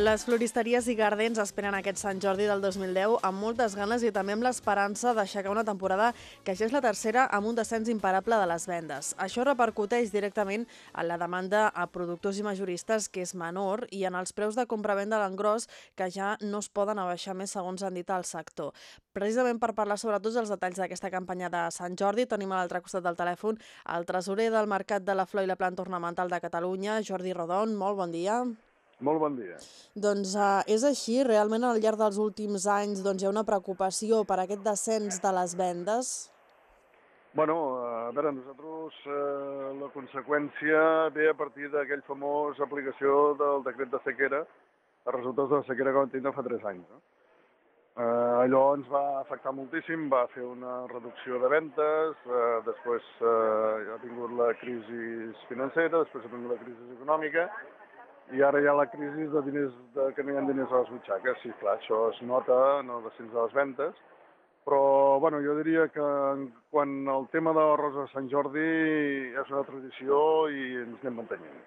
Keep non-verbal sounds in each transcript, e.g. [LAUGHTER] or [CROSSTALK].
Les floristeries i gardens esperen aquest Sant Jordi del 2010 amb moltes ganes i també amb l'esperança d'aixecar una temporada que ja és la tercera amb un descens imparable de les vendes. Això repercuteix directament en la demanda a productors i majoristes, que és menor, i en els preus de compra-venda a l'engròs, que ja no es poden abaixar més segons han dit al sector. Precisament per parlar sobre tots els detalls d'aquesta campanya de Sant Jordi, tenim a l'altre costat del telèfon el tresorer del Mercat de la Flor i la Planta Ornamental de Catalunya, Jordi Rodon. Molt bon dia. Molt bon dia. Doncs uh, és així, realment al llarg dels últims anys doncs, hi ha una preocupació per aquest descens de les vendes? Bueno, a veure, nosaltres eh, la conseqüència ve a partir d'aquell famós aplicació del decret de sequera, els resultats de la sequera que vam tindre fa tres anys. No? Eh, allò ens va afectar moltíssim, va fer una reducció de ventes, eh, després eh, ha tingut la crisi financera, després ha tingut la crisi econòmica, i ara hi ha la crisi de, diners, de que no hi ha diners a les butxaques. Sí, clar, això es nota en el descens de les ventes, però bueno, jo diria que quan el tema de la Rosa de Sant Jordi és una tradició i ens anem mantenint.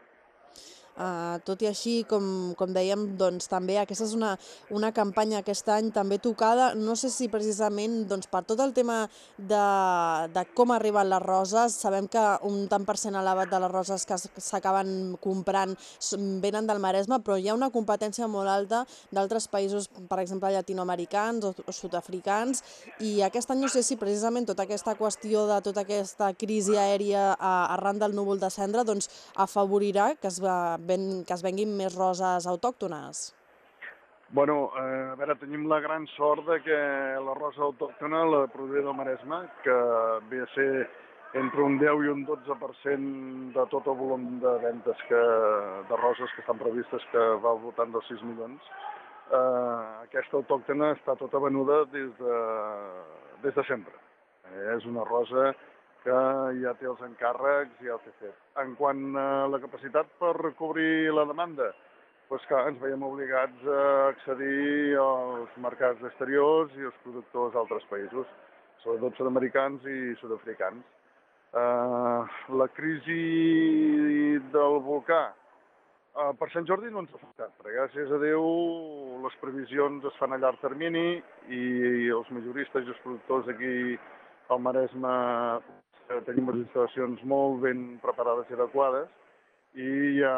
Uh, tot i així, com, com dèiem, doncs, també aquesta és una, una campanya aquest any també tocada, no sé si precisament doncs, per tot el tema de, de com arriben les roses, sabem que un tant per cent elevat de les roses que s'acaben comprant venen del Maresme, però hi ha una competència molt alta d'altres països, per exemple, llatinoamericans o, o sud-africans, i aquest any no sé si precisament tota aquesta qüestió de tota aquesta crisi aèria arran del núvol de cendra doncs, afavorirà que es va ven, que es venguin més roses autòctones? Bueno, eh, a veure, tenim la gran sort de que la rosa autòctona la produïa del Maresme, que ve a ser entre un 10 i un 12% de tot el volum de ventes que, de roses que estan previstes, que va al voltant dels 6 milions. Eh, aquesta autòctona està tota venuda des de, des de sempre. Eh, és una rosa que ja té els encàrrecs i ja el té fet. En quant a la capacitat per cobrir la demanda, doncs que ens veiem obligats a accedir als mercats exteriors i als productors d'altres països, sobretot sud-americans i sud-africans. Uh, la crisi del volcà uh, per Sant Jordi no ens ha afectat, perquè gràcies a Déu les previsions es fan a llarg termini i els majoristes i els productors aquí al Maresme tenim les instal·lacions molt ben preparades i adequades i ja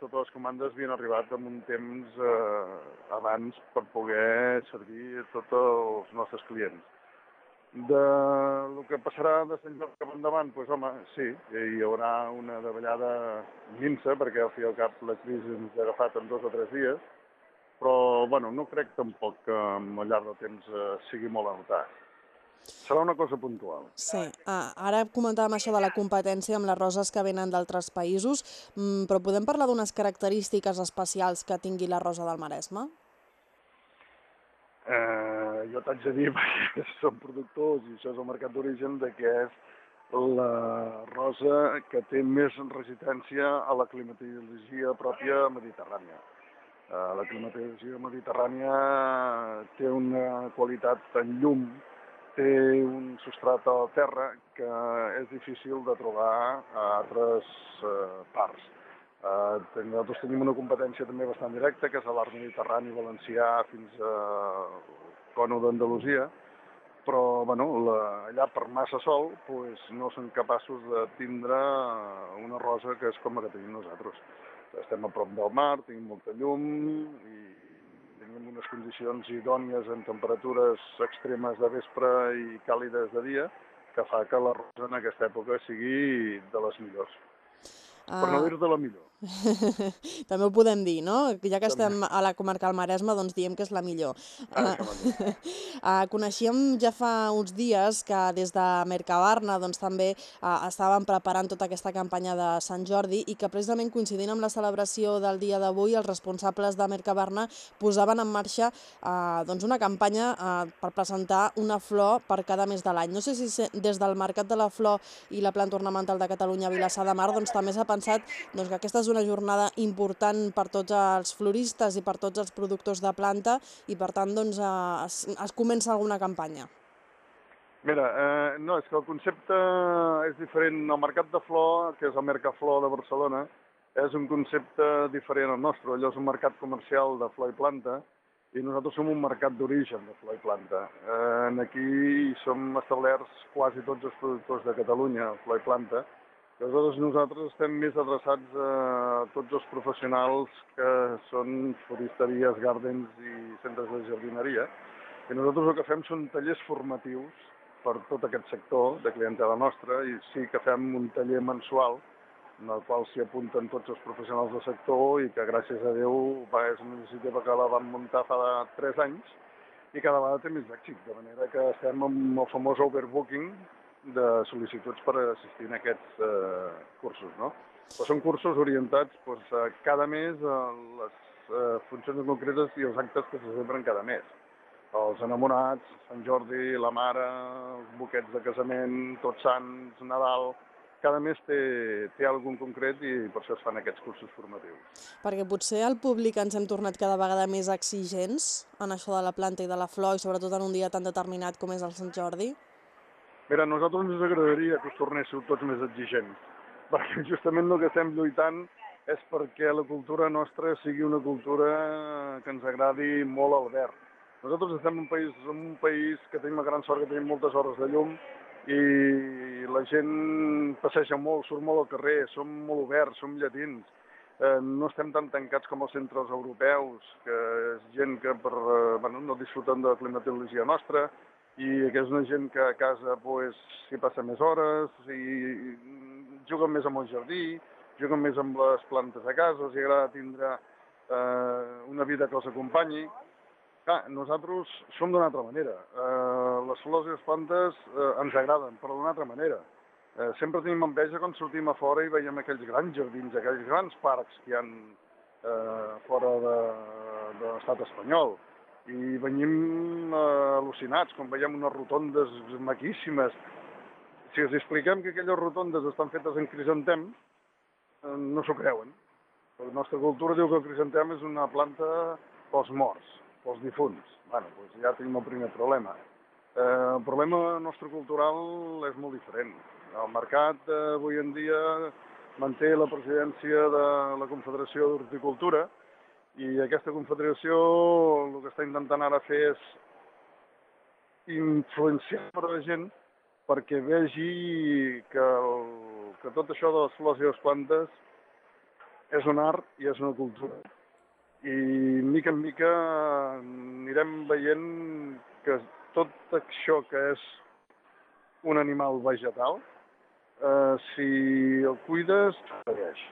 totes les comandes havien arribat amb un temps eh, abans per poder servir a tots els nostres clients. De el que passarà de Sant Jordi cap endavant, doncs home, sí, hi haurà una davallada minsa, perquè al fi i al cap la crisi ens ha agafat en dos o tres dies, però bueno, no crec tampoc que al llarg del temps eh, sigui molt a notar. Serà una cosa puntual. Sí, ah, ara comentàvem això de la competència amb les roses que venen d'altres països, mm, però podem parlar d'unes característiques especials que tingui la rosa del Maresme? Eh, jo t'haig de dir, [LAUGHS] perquè som productors i això és el mercat d'origen, de que és la rosa que té més resistència a la climatologia pròpia mediterrània. Eh, la climatologia mediterrània té una qualitat en llum té un substrat a la terra que és difícil de trobar a altres eh, parts. Eh, nosaltres tenim una competència també bastant directa, que és l'art mediterrani valencià fins a Cono d'Andalusia, però bueno, la, allà per massa sol pues, no són capaços de tindre una rosa que és com la que tenim nosaltres. Estem a prop del mar, tenim molta llum i tenim unes condicions idònies en temperatures extremes de vespre i càlides de dia, que fa que la rosa en aquesta època sigui de les millors. Ah. Per no ah. dir-te la millor. [LAUGHS] També ho podem dir, no? Ja que estem a la comarca del Maresme, doncs diem que és la millor. [LAUGHS] Ah, uh, coneixíem ja fa uns dies que des de Mercabarna doncs, també uh, estaven preparant tota aquesta campanya de Sant Jordi i que precisament coincidint amb la celebració del dia d'avui, els responsables de Mercabarna posaven en marxa uh, doncs una campanya uh, per presentar una flor per cada mes de l'any. No sé si des del Mercat de la Flor i la Planta Ornamental de Catalunya a Vilassar de Mar doncs, també s'ha pensat doncs, que aquestes és una jornada important per tots els floristes i per tots els productors de planta i per tant doncs, es, es comença alguna campanya. Mira, eh, no, és que el concepte és diferent. El Mercat de Flor, que és el Mercaflor de Barcelona, és un concepte diferent al nostre. Allò és un mercat comercial de flor i planta i nosaltres som un mercat d'origen de flor i planta. Eh, aquí som establerts quasi tots els productors de Catalunya, flor i planta, Aleshores, nosaltres estem més adreçats a tots els professionals que són floristeries, gardens i centres de jardineria. I nosaltres el que fem són tallers formatius per tot aquest sector de clientela nostra i sí que fem un taller mensual en el qual s'hi apunten tots els professionals del sector i que gràcies a Déu va, és una iniciativa que la vam muntar fa 3 anys i cada vegada té més èxit, de manera que estem amb el famós overbooking de sol·licituds per assistir a aquests eh, cursos, no? Però són cursos orientats doncs, a cada mes a les eh, funcions concretes i els actes que se celebren cada mes. Els enamorats, Sant Jordi, la mare, els buquets de casament, Tots Sants, Nadal, cada mes té, té algun concret i per això es fan aquests cursos formatius. Perquè potser el públic ens hem tornat cada vegada més exigents en això de la planta i de la flor i sobretot en un dia tan determinat com és el Sant Jordi? Mira, a nosaltres ens agradaria que us tornéssiu tots més exigents, [LAUGHS] perquè justament el que estem lluitant és perquè la cultura nostra sigui una cultura que ens agradi molt al verd. Nosaltres estem en un país, en un país que tenim la gran sort que tenim moltes hores de llum i la gent passeja molt, surt molt al carrer, som molt oberts, som llatins. Eh, no estem tan tancats com els centres europeus, que és gent que per, eh, bueno, no disfruten de la climatologia nostra, i que és una gent que a casa pues, s'hi passa més hores, i juguen més amb el jardí, juguen més amb les plantes a casa, els agrada tindre eh, una vida que els acompanyi. Clar, nosaltres som d'una altra manera. Eh, les flors i les plantes eh, ens agraden, però d'una altra manera. Eh, sempre tenim enveja quan sortim a fora i veiem aquells grans jardins, aquells grans parcs que hi ha eh, fora de, de l'estat espanyol i venim eh, al·lucinats quan veiem unes rotondes maquíssimes. Si els expliquem que aquelles rotondes estan fetes en crisantem, eh, no s'ho creuen. La nostra cultura diu que el crisantem és una planta pels morts, pels difunts. bueno, doncs ja tenim el primer problema. Eh, el problema nostre cultural és molt diferent. El mercat eh, avui en dia manté la presidència de la Confederació d'Horticultura, i aquesta confederació el que està intentant ara fer és influenciar per la gent perquè vegi que, el, que tot això de les flors i les plantes és un art i és una cultura. I mica en mica anirem veient que tot això que és un animal vegetal, eh, si el cuides, segueix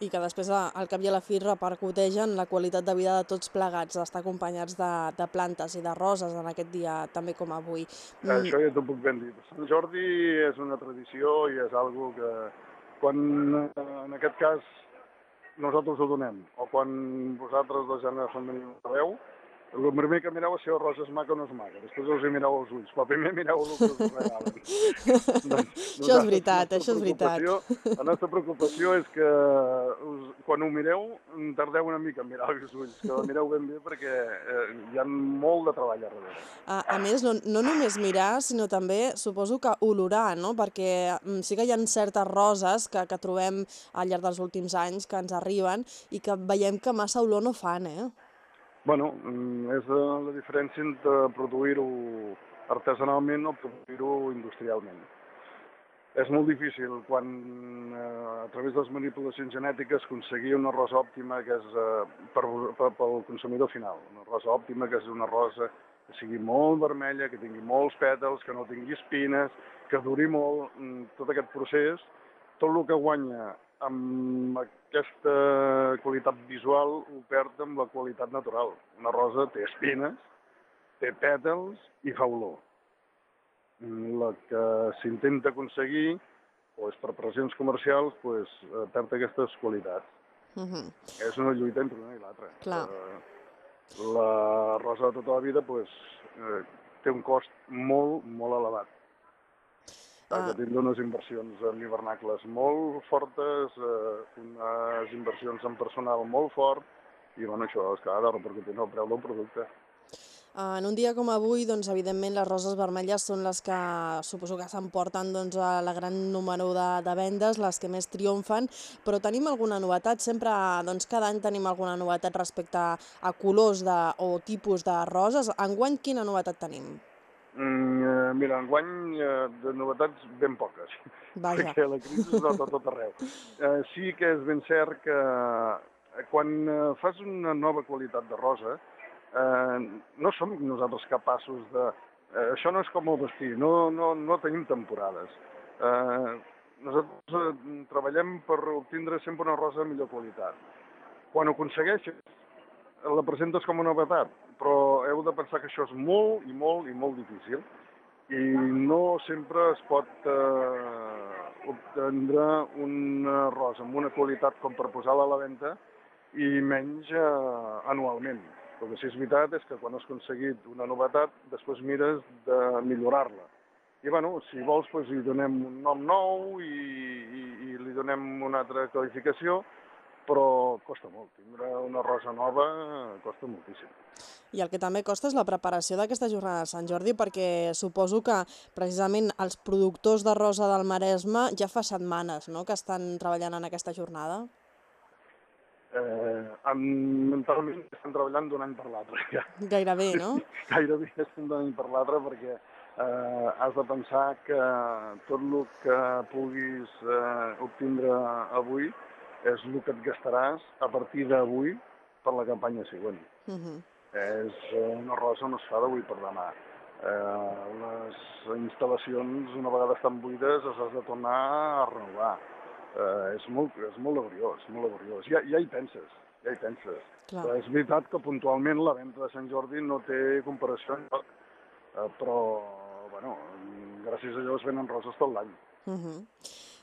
i que després al cap i a la fi repercuteixen la qualitat de vida de tots plegats, d'estar acompanyats de, de plantes i de roses en aquest dia també com avui. Mm. Això ja t'ho puc ben dir. Sant Jordi és una tradició i és algo que quan en aquest cas nosaltres ho donem o quan vosaltres dos ja no a veu, el primer que mireu és si el rosa és maca o no és maca. Després us hi mireu els ulls, però primer mireu el que us regalen. [LAUGHS] doncs, això és veritat, això és veritat. La nostra preocupació és que us, quan ho mireu tardeu una mica en mirar els ulls, que ho mireu ben bé perquè eh, hi ha molt de treball a darrere. A, a més, no, no només mirar, sinó també suposo que olorar, no? perquè mm, sí que hi ha certes roses que, que trobem al llarg dels últims anys que ens arriben i que veiem que massa olor no fan, eh? Bueno, mm, és la diferència entre produir-ho artesanalment o produir-ho industrialment. És molt difícil quan eh, a través de les manipulacions genètiques aconseguir una rosa òptima que és eh, per, per, pel consumidor final. Una rosa òptima que és una rosa que sigui molt vermella, que tingui molts pètals, que no tingui espines, que duri molt. Mm, tot aquest procés, tot el que guanya amb aquesta qualitat visual ho perd amb la qualitat natural. Una rosa té espines, té pètals i fa olor. La que s'intenta aconseguir, doncs, per pressions comercials, doncs, perd aquestes qualitats. Uh -huh. És una lluita entre una i l'altra. Uh, la rosa de tota la vida doncs, eh, té un cost molt, molt elevat Ah. Que tindre unes inversions en hivernacles molt fortes, eh, unes inversions en personal molt fort, i bueno, això és ha de repercutir en el preu del producte. Uh, en un dia com avui, doncs, evidentment, les roses vermelles són les que suposo que s'emporten doncs, a la gran número de, de vendes, les que més triomfen, però tenim alguna novetat? Sempre, doncs, cada any tenim alguna novetat respecte a colors de, o tipus de roses. Enguany, quina novetat tenim? Eh, mira, enguany eh, de novetats ben poques, Vaja. [LAUGHS] perquè la crisi es nota a tot arreu. Eh, sí que és ben cert que eh, quan eh, fas una nova qualitat de rosa, eh, no som nosaltres capaços de... Eh, això no és com el vestir, no, no, no tenim temporades. Eh, nosaltres eh, treballem per obtindre sempre una rosa de millor qualitat. Quan ho aconsegueixes, la presentes com una novetat, però heu de pensar que això és molt i molt i molt difícil i no sempre es pot eh, obtindre una rosa amb una qualitat com per posar-la a la venda i menys eh, anualment. El que sí que és veritat és que quan has aconseguit una novetat, després mires de millorar-la. I bueno, si vols, doncs, li donem un nom nou i, i, i li donem una altra qualificació, però costa molt. Tindre una rosa nova costa moltíssim. I el que també costa és la preparació d'aquesta jornada de Sant Jordi, perquè suposo que precisament els productors de rosa del Maresme ja fa setmanes no?, que estan treballant en aquesta jornada. Eh, amb, mentalment estan treballant d'un any per l'altre. Ja. Gairebé, no? Gairebé estem d'un any per l'altre perquè eh, has de pensar que tot el que puguis eh, obtindre avui és el que et gastaràs a partir d'avui per la campanya següent. Uh -huh. És eh, una rosa no es fa d'avui per demà. Eh, les instal·lacions, una vegada estan buides, les has de tornar a renovar eh, és, molt, és molt laboriós, molt laboriós. Ja, ja hi penses, ja hi penses. Clar. Però és veritat que puntualment la venda de Sant Jordi no té comparació enlloc, eh, però, bueno, gràcies a Déu es venen roses tot l'any. Uh -huh.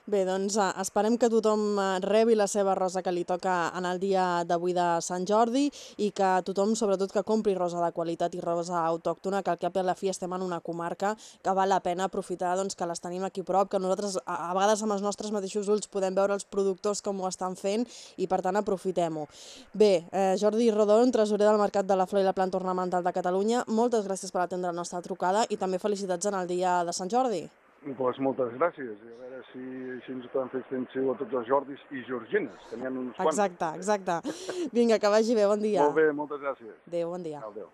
Bé, doncs eh, esperem que tothom eh, rebi la seva rosa que li toca en el dia d'avui de Sant Jordi i que tothom, sobretot, que compri rosa de qualitat i rosa autòctona, que al cap i a la fi estem en una comarca que val la pena aprofitar doncs, que les tenim aquí prop, que nosaltres a, a vegades amb els nostres mateixos ulls podem veure els productors com ho estan fent i per tant aprofitem-ho. Bé, eh, Jordi Rodon, tresorer del Mercat de la Flor i la Planta Ornamental de Catalunya, moltes gràcies per atendre la nostra trucada i també felicitats en el dia de Sant Jordi. Doncs moltes gràcies. I a veure si així ens podem fer extensiu a tots els Jordis i Georgines, que n'hi ha uns quants. Exacte, exacte. Vinga, que vagi bé, bon dia. Molt bé, moltes gràcies. Adéu, bon dia. Adéu.